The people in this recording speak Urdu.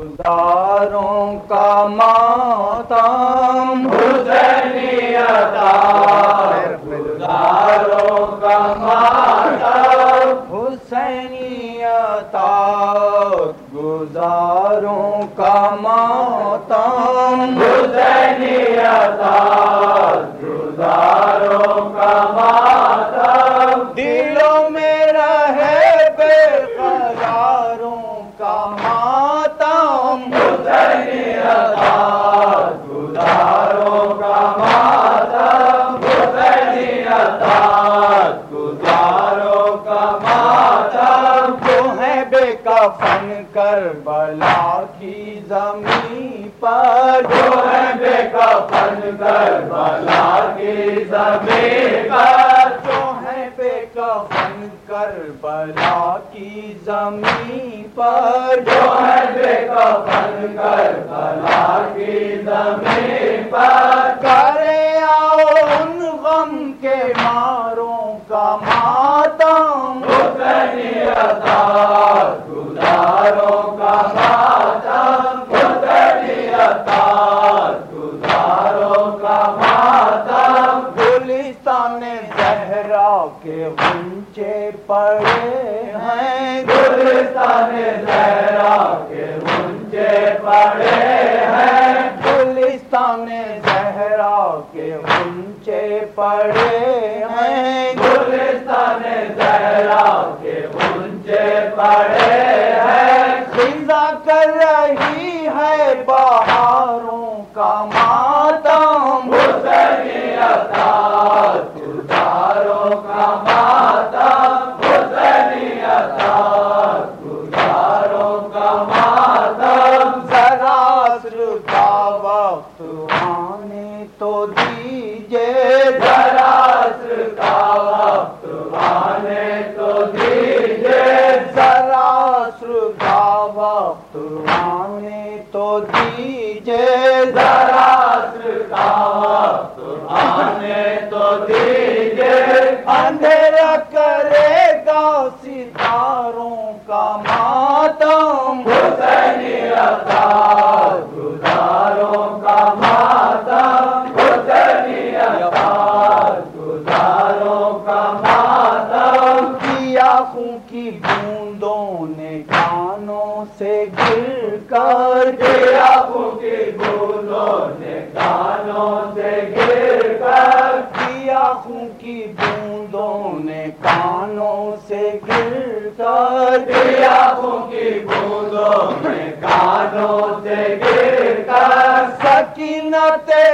گزاروں کا ماتم حسینیتا گزاروں کا ماتم۔ حسینیتا گزاروں کا ماتم۔ حسینیتا حسینیتا گزاروں کا ماتم جو ہے بے کفن کر بلا کی زمین پر۔ جو ہے بے کفن کر بلا کی زمین پر۔ جو ہے بے کفن کر بلا کی زمین پر۔ جو ہے بے کفن کر بلا کی زمین پر۔ کے غنچے پڑے ہیں۔ گلستان زہرا کے پڑے ہیں۔ گلستان زہرا کے پڑے منچے پڑے ہیں خزا کر رہی ہے بہاروں کا ماتم حسینیتا گزاروں کا ماتم حسینیتا گزاروں کا ماتم ذرا سر کا وقت آنے تو دیجیے سنانے تو دیجے ذرا سنانے تو دیجے اندھیرا کرے گا ستاروں کا ماتم۔ حسین گزاروں کیا خون کی بوندوں نے کانوں سے گر کر دیا کی بوندوں نے کانوں سے گر کر کیا خون کی بوندوں نے کانوں سے گر کر دیا کی بوندوں نے کانوں سے گر کر سکینہ تیرے